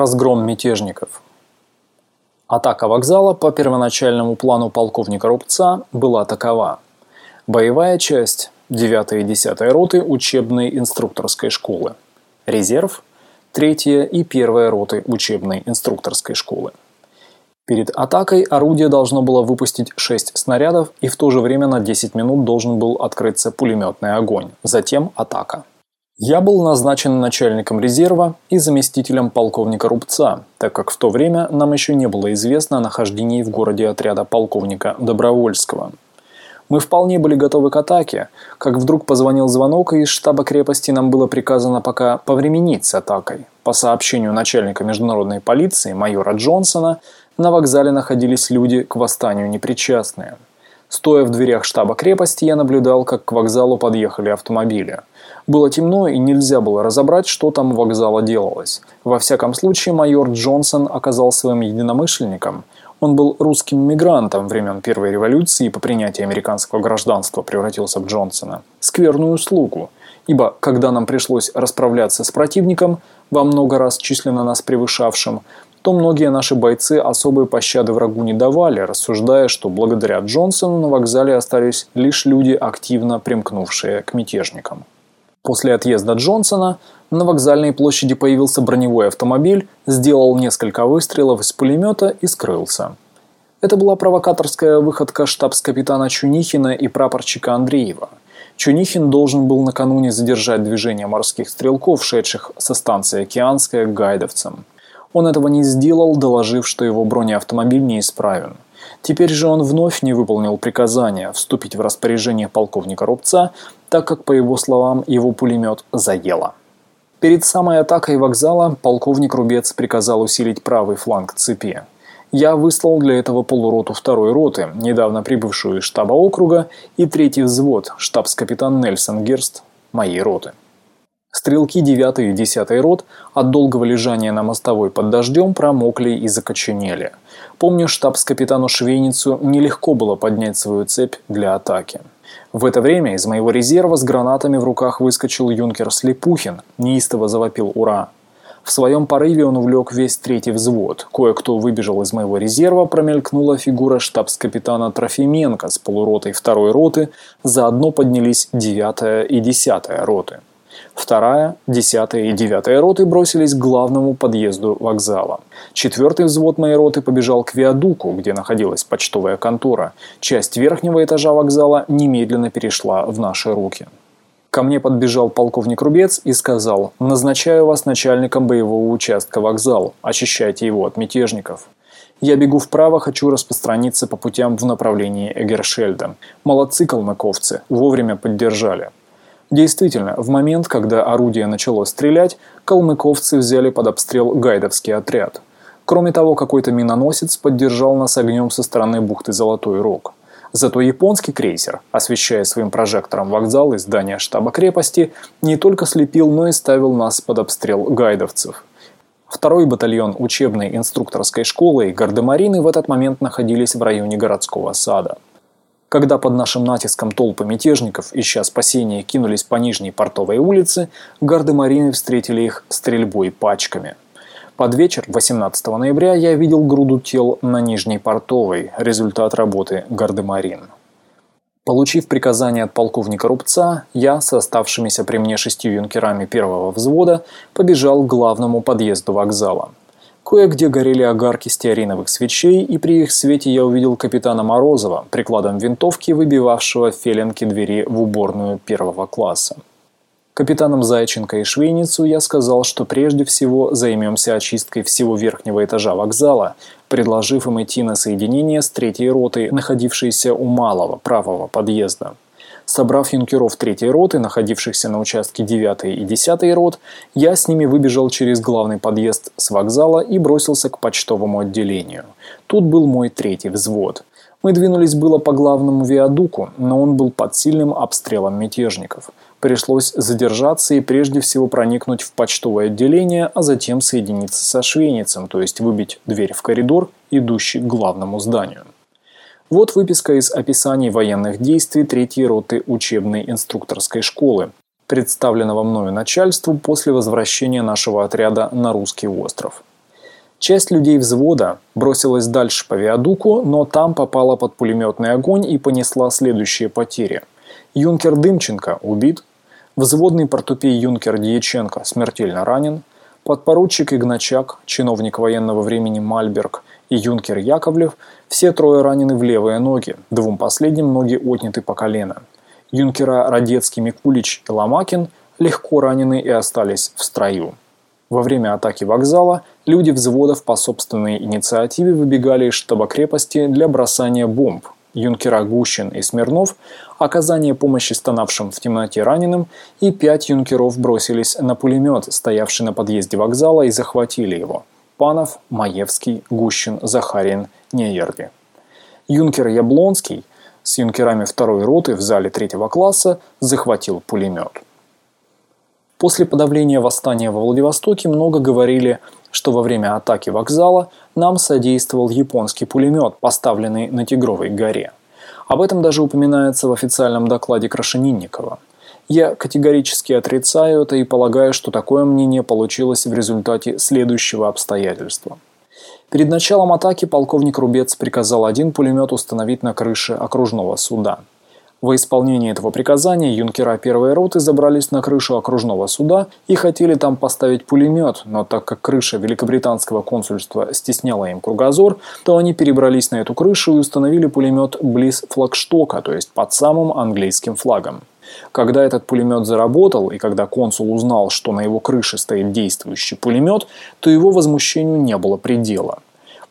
Разгром мятежников. Атака вокзала по первоначальному плану полковника Рубца была такова. Боевая часть 9 и 10 роты учебной инструкторской школы. Резерв 3 и 1 роты учебной инструкторской школы. Перед атакой орудие должно было выпустить 6 снарядов и в то же время на 10 минут должен был открыться пулеметный огонь. Затем атака. Я был назначен начальником резерва и заместителем полковника Рубца, так как в то время нам еще не было известно о нахождении в городе отряда полковника Добровольского. Мы вполне были готовы к атаке, как вдруг позвонил звонок, и из штаба крепости нам было приказано пока повременить с атакой. По сообщению начальника международной полиции майора Джонсона, на вокзале находились люди к восстанию непричастные. Стоя в дверях штаба крепости, я наблюдал, как к вокзалу подъехали автомобили. Было темно и нельзя было разобрать, что там у вокзала делалось. Во всяком случае, майор Джонсон оказал своим единомышленником. Он был русским мигрантом времен Первой революции и по принятии американского гражданства превратился в Джонсона. Скверную услугу. Ибо, когда нам пришлось расправляться с противником, во много раз численно нас превышавшим, то многие наши бойцы особой пощады врагу не давали, рассуждая, что благодаря Джонсону на вокзале остались лишь люди, активно примкнувшие к мятежникам. После отъезда Джонсона на вокзальной площади появился броневой автомобиль, сделал несколько выстрелов из пулемета и скрылся. Это была провокаторская выходка штабс-капитана Чунихина и прапорщика Андреева. Чунихин должен был накануне задержать движение морских стрелков, шедших со станции Океанская к гайдовцам. Он этого не сделал, доложив, что его бронеавтомобиль неисправен. Теперь же он вновь не выполнил приказания вступить в распоряжение полковника Рубца, так как, по его словам, его пулемет заело. Перед самой атакой вокзала полковник Рубец приказал усилить правый фланг цепи. Я выслал для этого полуроту второй роты, недавно прибывшую из штаба округа, и третий взвод, штабс-капитан Нельсон Герст, моей роты. Стрелки 9 и 10 рот от долгого лежания на мостовой под дождем промокли и закоченели. Помню, штабс-капитану Швейницу нелегко было поднять свою цепь для атаки. В это время из моего резерва с гранатами в руках выскочил юнкер Слепухин, неистово завопил «Ура!». В своем порыве он увлек весь третий взвод. Кое-кто выбежал из моего резерва, промелькнула фигура штабс-капитана Трофименко с полуротой второй роты, заодно поднялись девятая и десятая роты. Вторая, десятая и девятая роты бросились к главному подъезду вокзала. Четвертый взвод моей роты побежал к Виадуку, где находилась почтовая контора. Часть верхнего этажа вокзала немедленно перешла в наши руки. Ко мне подбежал полковник Рубец и сказал, «Назначаю вас начальником боевого участка вокзал. Очищайте его от мятежников». Я бегу вправо, хочу распространиться по путям в направлении Эгершельда. Молодцы калмыковцы, вовремя поддержали. Действительно, в момент, когда орудие начало стрелять, калмыковцы взяли под обстрел гайдовский отряд. Кроме того, какой-то миноносец поддержал нас огнем со стороны бухты Золотой Рог. Зато японский крейсер, освещая своим прожектором вокзал и здание штаба крепости, не только слепил, но и ставил нас под обстрел гайдовцев. Второй батальон учебной инструкторской школы и гардемарины в этот момент находились в районе городского сада – когда под нашим натиском толпы мятежников, ища спасения, кинулись по Нижней портовой улице, гарды Марины встретили их стрельбой пачками. Под вечер 18 ноября я видел груду тел на Нижней портовой, результат работы Гардемарин. Получив приказание от полковника Рубца, я с оставшимися при мне шестью юнкерами первого взвода побежал к главному подъезду вокзала. Кое-где горели огарки стеариновых свечей, и при их свете я увидел капитана Морозова, прикладом винтовки выбивавшего феленки двери в уборную первого класса. Капитанам Зайченко и Швейницу я сказал, что прежде всего займемся очисткой всего верхнего этажа вокзала, предложив им идти на соединение с третьей ротой, находившейся у малого правого подъезда. Собрав юнкеров третьей роты, находившихся на участке 9 и 10 рот, я с ними выбежал через главный подъезд с вокзала и бросился к почтовому отделению. Тут был мой третий взвод. Мы двинулись было по главному виадуку, но он был под сильным обстрелом мятежников. Пришлось задержаться и прежде всего проникнуть в почтовое отделение, а затем соединиться со швейницем, то есть выбить дверь в коридор, идущий к главному зданию. Вот выписка из описаний военных действий третьей роты учебной инструкторской школы, представленного мною начальству после возвращения нашего отряда на русский остров. Часть людей взвода бросилась дальше по виадуку, но там попала под пулеметный огонь и понесла следующие потери. Юнкер Дымченко убит, взводный портупей юнкер Дьяченко смертельно ранен, подпоручик Игначак, чиновник военного времени Мальберг и юнкер Яковлев – все трое ранены в левые ноги, двум последним ноги отняты по колено. Юнкера Радецкий, Микулич и Ломакин легко ранены и остались в строю. Во время атаки вокзала люди взводов по собственной инициативе выбегали из штаба крепости для бросания бомб. Юнкера Гущин и Смирнов, оказание помощи стонавшим в темноте раненым и пять юнкеров бросились на пулемет, стоявший на подъезде вокзала, и захватили его. Панов, Маевский, Гущин, Захарин, Неерли. Юнкер Яблонский с юнкерами второй роты в зале третьего класса захватил пулемет. После подавления восстания во Владивостоке много говорили, что во время атаки вокзала нам содействовал японский пулемет, поставленный на Тигровой горе. Об этом даже упоминается в официальном докладе Крашенинникова – я категорически отрицаю это и полагаю, что такое мнение получилось в результате следующего обстоятельства. Перед началом атаки полковник Рубец приказал один пулемет установить на крыше окружного суда. Во исполнение этого приказания юнкера первой роты забрались на крышу окружного суда и хотели там поставить пулемет, но так как крыша великобританского консульства стесняла им кругозор, то они перебрались на эту крышу и установили пулемет близ флагштока, то есть под самым английским флагом. Когда этот пулемет заработал, и когда консул узнал, что на его крыше стоит действующий пулемет, то его возмущению не было предела.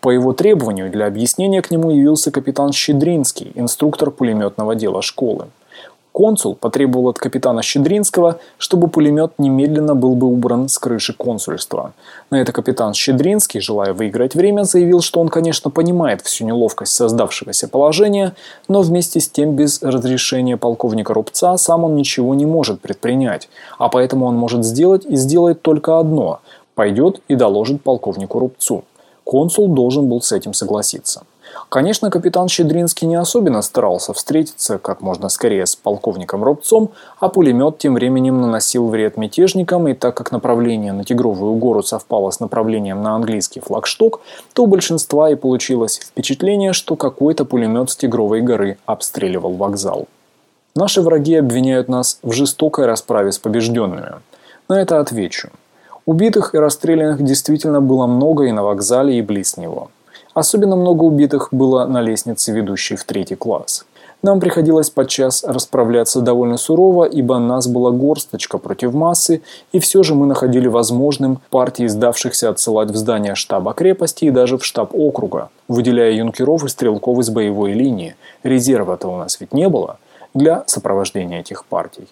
По его требованию для объяснения к нему явился капитан Щедринский, инструктор пулеметного дела школы. Консул потребовал от капитана Щедринского, чтобы пулемет немедленно был бы убран с крыши консульства. На это капитан Щедринский, желая выиграть время, заявил, что он, конечно, понимает всю неловкость создавшегося положения, но вместе с тем без разрешения полковника Рубца сам он ничего не может предпринять, а поэтому он может сделать и сделает только одно – пойдет и доложит полковнику Рубцу. Консул должен был с этим согласиться. Конечно, капитан Щедринский не особенно старался встретиться как можно скорее с полковником Робцом, а пулемет тем временем наносил вред мятежникам, и так как направление на Тигровую гору совпало с направлением на английский флагшток, то у большинства и получилось впечатление, что какой-то пулемет с Тигровой горы обстреливал вокзал. Наши враги обвиняют нас в жестокой расправе с побежденными. На это отвечу. Убитых и расстрелянных действительно было много и на вокзале, и близ него. Особенно много убитых было на лестнице, ведущей в третий класс. Нам приходилось подчас расправляться довольно сурово, ибо нас была горсточка против массы, и все же мы находили возможным партии сдавшихся отсылать в здание штаба крепости и даже в штаб округа, выделяя юнкеров и стрелков из боевой линии. Резерва-то у нас ведь не было для сопровождения этих партий.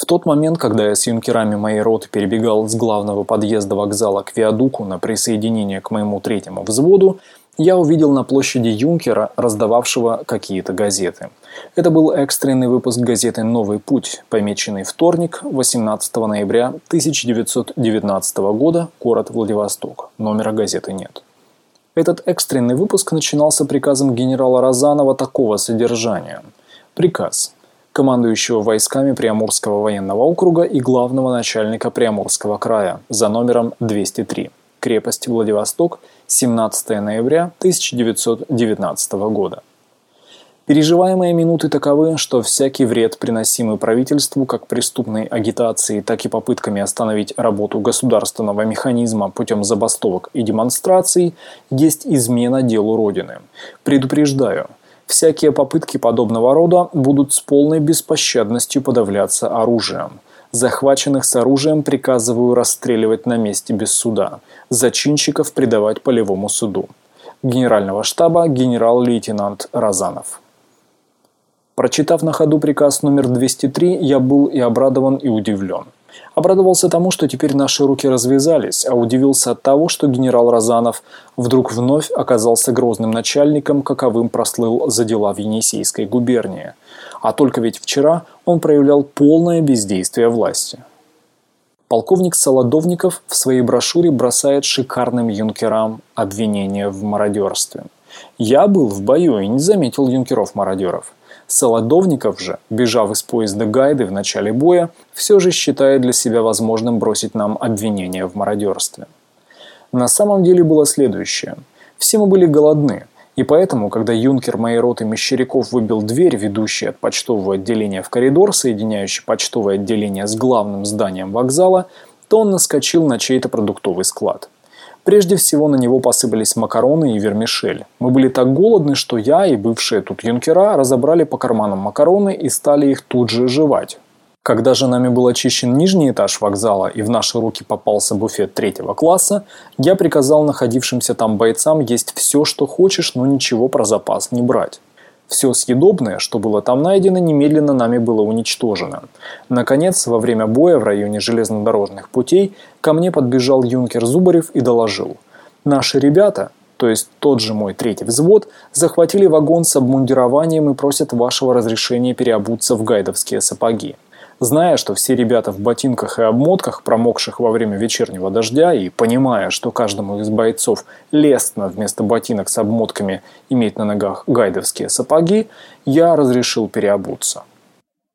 В тот момент, когда я с юнкерами моей роты перебегал с главного подъезда вокзала к Виадуку на присоединение к моему третьему взводу, я увидел на площади Юнкера, раздававшего какие-то газеты. Это был экстренный выпуск газеты «Новый путь», помеченный вторник, 18 ноября 1919 года, город Владивосток. Номера газеты нет. Этот экстренный выпуск начинался приказом генерала Розанова такого содержания. Приказ командующего войсками Приамурского военного округа и главного начальника Приамурского края за номером 203. Крепость Владивосток, 17 ноября 1919 года. Переживаемые минуты таковы, что всякий вред, приносимый правительству как преступной агитацией, так и попытками остановить работу государственного механизма путем забастовок и демонстраций, есть измена делу Родины. Предупреждаю – Всякие попытки подобного рода будут с полной беспощадностью подавляться оружием. Захваченных с оружием приказываю расстреливать на месте без суда. Зачинщиков предавать полевому суду. Генерального штаба генерал-лейтенант Разанов. Прочитав на ходу приказ номер 203, я был и обрадован, и удивлен. Обрадовался тому, что теперь наши руки развязались, а удивился от того, что генерал Розанов вдруг вновь оказался грозным начальником, каковым прослыл за дела в Енисейской губернии. А только ведь вчера он проявлял полное бездействие власти. Полковник Солодовников в своей брошюре бросает шикарным юнкерам обвинения в мародерстве. Я был в бою и не заметил юнкеров-мародеров – Солодовников же, бежав из поезда Гайды в начале боя, все же считает для себя возможным бросить нам обвинение в мародерстве. На самом деле было следующее. Все мы были голодны, и поэтому, когда юнкер моей роты Мещеряков выбил дверь, ведущую от почтового отделения в коридор, соединяющий почтовое отделение с главным зданием вокзала, то он наскочил на чей-то продуктовый склад. Прежде всего на него посыпались макароны и вермишель. Мы были так голодны, что я и бывшие тут юнкера разобрали по карманам макароны и стали их тут же жевать. Когда же нами был очищен нижний этаж вокзала и в наши руки попался буфет третьего класса, я приказал находившимся там бойцам есть все, что хочешь, но ничего про запас не брать. Все съедобное, что было там найдено, немедленно нами было уничтожено. Наконец, во время боя в районе железнодорожных путей ко мне подбежал юнкер Зубарев и доложил. Наши ребята, то есть тот же мой третий взвод, захватили вагон с обмундированием и просят вашего разрешения переобуться в гайдовские сапоги. Зная, что все ребята в ботинках и обмотках, промокших во время вечернего дождя, и понимая, что каждому из бойцов лестно вместо ботинок с обмотками иметь на ногах гайдовские сапоги, я разрешил переобуться.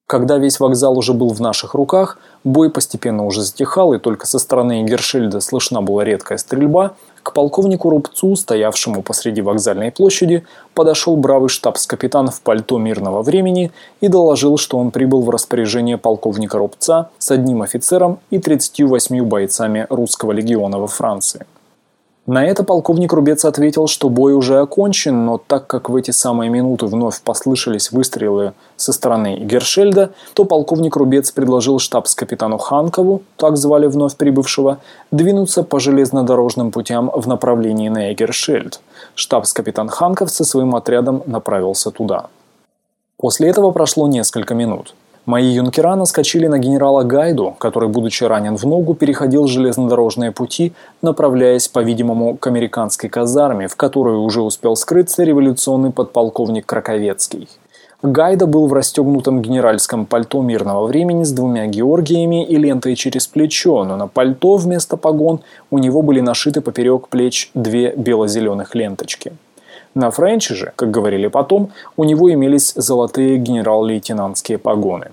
Когда весь вокзал уже был в наших руках, бой постепенно уже затихал, и только со стороны Гершельда слышна была редкая стрельба, к полковнику Рубцу, стоявшему посреди вокзальной площади, подошел бравый штабс-капитан в пальто мирного времени и доложил, что он прибыл в распоряжение полковника Рубца с одним офицером и 38 бойцами русского легиона во Франции. На это полковник Рубец ответил, что бой уже окончен, но так как в эти самые минуты вновь послышались выстрелы со стороны Гершельда, то полковник Рубец предложил штабс-капитану Ханкову, так звали вновь прибывшего, двинуться по железнодорожным путям в направлении на Эгершельд. Штабс-капитан Ханков со своим отрядом направился туда. После этого прошло несколько минут. Мои юнкера наскочили на генерала Гайду, который, будучи ранен в ногу, переходил железнодорожные пути, направляясь, по-видимому, к американской казарме, в которую уже успел скрыться революционный подполковник Краковецкий. Гайда был в расстегнутом генеральском пальто мирного времени с двумя георгиями и лентой через плечо, но на пальто вместо погон у него были нашиты поперек плеч две бело-зеленых ленточки. На Френче же, как говорили потом, у него имелись золотые генерал-лейтенантские погоны.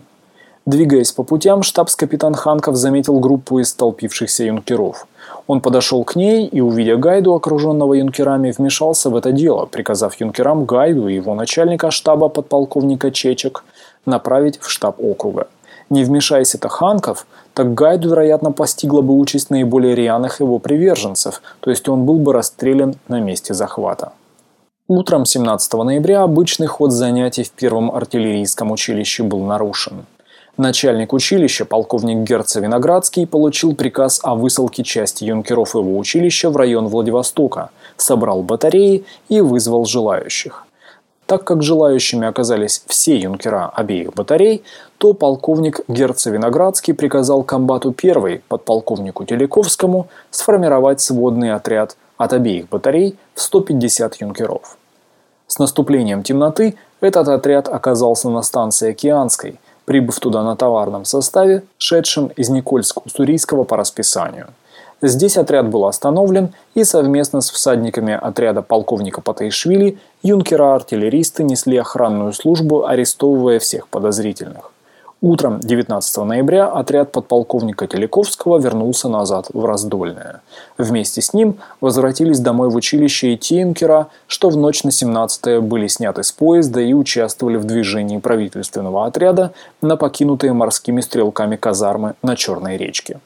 Двигаясь по путям, штабс-капитан Ханков заметил группу из столпившихся юнкеров. Он подошел к ней и, увидя Гайду, окруженного юнкерами, вмешался в это дело, приказав юнкерам Гайду и его начальника штаба подполковника Чечек направить в штаб округа. Не вмешаясь это Ханков, так Гайду, вероятно, постигла бы участь наиболее рьяных его приверженцев, то есть он был бы расстрелян на месте захвата. Утром 17 ноября обычный ход занятий в первом артиллерийском училище был нарушен. Начальник училища, полковник Герца Виноградский, получил приказ о высылке части юнкеров его училища в район Владивостока, собрал батареи и вызвал желающих. Так как желающими оказались все юнкера обеих батарей, то полковник Герца Виноградский приказал комбату первой, подполковнику Телековскому, сформировать сводный отряд от обеих батарей в 150 юнкеров. С наступлением темноты этот отряд оказался на станции Океанской, прибыв туда на товарном составе, шедшем из Никольск-Уссурийского по расписанию. Здесь отряд был остановлен, и совместно с всадниками отряда полковника Патаишвили юнкера-артиллеристы несли охранную службу, арестовывая всех подозрительных. Утром 19 ноября отряд подполковника Телековского вернулся назад в Раздольное. Вместе с ним возвратились домой в училище и Тинкера, что в ночь на 17 были сняты с поезда и участвовали в движении правительственного отряда на покинутые морскими стрелками казармы на Черной речке.